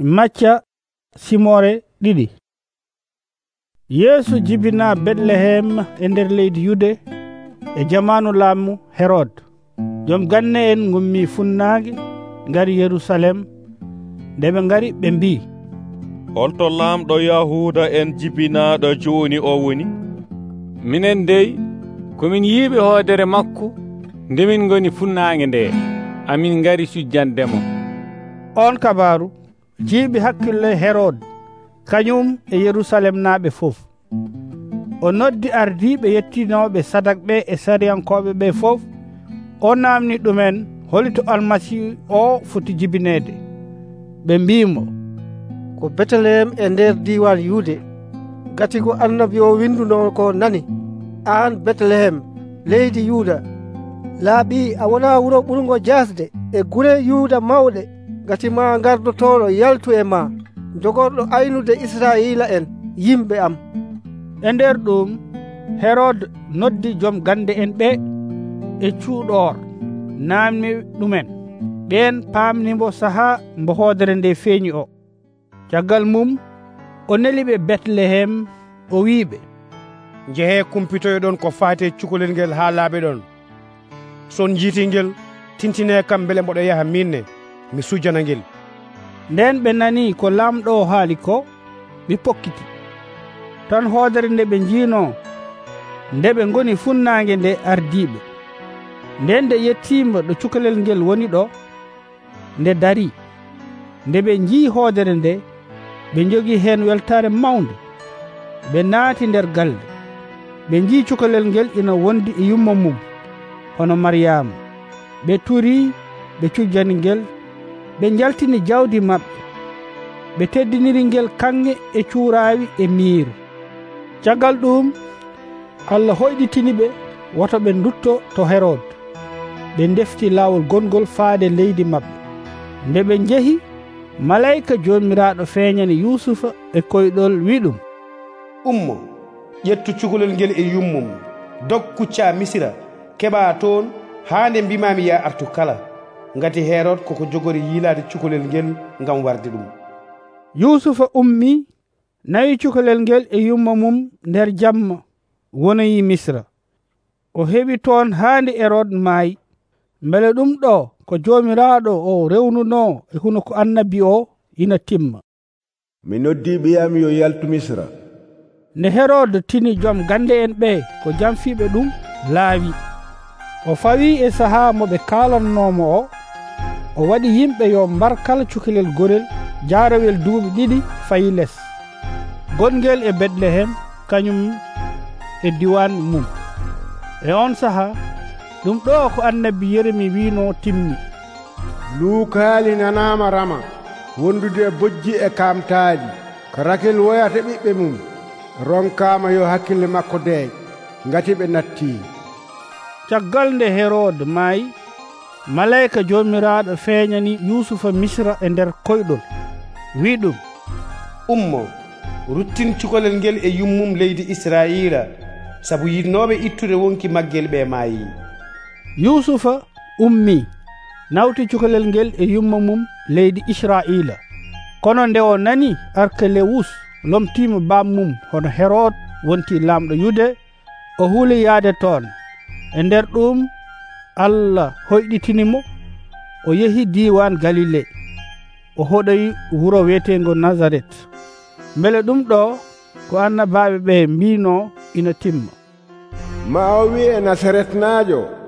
macca simore ɗiɗi. Yeesu jibina betlehem e nder leydi yude e jamanu laamu herod. Joom ganne en gummi funnaage ngari yerusalem nde ɓe ngari ɓe mbi holto to laamɗo yahuda en jibinaɗo jooni o woni. Minen dey komin yiiɓe hoodere makko ndemin goni funnaange nde. Amin ngari sujjandemo on kabaru jiiɓi hakkille herod kañum e yerusalem naaɓe fof. O noddi ardiiɓe yettinoɓe sadak ɓe e sariyankoɓe ɓe fof o namni ɗumen holito almasihu o foti jibinede ɓe mbimo ko betelehem e nder diwan yuude gati ko annabi o winduno ko nani an betelehem leydi yuuda laaɓi a wona wuro ɓurgo jasde e gure yuuda mawɗe. gati ma gardotoɗo yaltu e ma. Jogorɗo aynude israila en yimɓe am. E nder ɗum hérode noddi joom gande en ɓe e cuuɗor namni ɗumen. Ɓen pamnimo saaha mbo hoodere nde feeñi o. Caggal mum o neli ɓe betlehem o wiɓe jehe kumpitoyoɗon ko faate cukalel ngel ha laaɓe ɗon. Son jiitingel tintine e kam beele mboɗo yaha minne mi sujana ngel. Nden ɓe nani ko lamɗo haali ko ɓe pokkiti. Tan hoodere nde ɓe njiino nde ɓe ngoni funnaange nde ardiiɓe. Nden nde yettiima ɗo cukalel ngel woni ɗo nde dari. Nde ɓe nji'i hoodere nde ɓe jogi heen weltaare mawnde ɓe naati nder galle ɓe nji'i cukalel ngel ina wondi e yumma mum hono mariyama ɓe turi ɓe cujjani ngel ɓe jaltini jawdi maɓɓe ɓe teddiniri ngel kanŋe e cuurawi e miiru caggal ɗum allah hoyɗitini ɓe woto ɓe dutto to herod. Ɓe defti laawol gongol faade leydi maɓɓe. Nde ɓe jehi malayika jomiraɗo feeñani yusufa e koyɗol wiɗum. Ummo ƴettu cukalel ngel e yummum. Dog kucca misira keɓa toon haa nde mbimami ya artu kala. ngati herod koko jogori yiilade cukalel ngel ngam warde ɗum. Yusufa ummi nawi cukalel ngel e yumma mum nder jamma wonoyi misra. O heɓi toon haandi hérode maayi mbele ɗum ɗo ko joomiraaɗo o rewnuno e huno ko annabi o ina timma. Mi noddi ɓiyam yo yaltu misra. Nde hérode tini joom gande en ɓe ko jamfiɓe ɗum laawi. O fawi e sahaa mo ɓe kaalannomo o o waɗi yimɓe yo mbar kala cukalel gorel jaarowel duuɓi ɗiɗi fayi less gonguel e betlehem kañum e diwan mum. E on saaha ɗum ɗo ko annabi yeremi wino timmi. Luukaali nanama rama wondude bojji e kamtaaji ko rakel woyata ɓiɓɓe mum ronkama yo hakkille makko deeƴ ngati ɓe natti. Caggal nde hérode maayi malayka jomiraɗo feeñani yusufa misra e nder koyɗol. Wi ɗum ummo ruttin cukalel ngel e yummum leydi israila sabu yinnoɓe ittude wonki maggel ɓe maayi. Yusufa ummi nawti cukalel ngel e yumma mum leydi israila kono nde o nani arkelewus lomtima bam mum hono hérode wonti lamɗo yude o huuli yaade toon. E nder ɗum allah hoyɗitinimo o yehi diwan galile o hoɗoyi wuro wiyetego nazaret. Beele ɗum ɗo ko annabaɓe ɓe mbino ina timma. Ma o wi e nasaret naajo?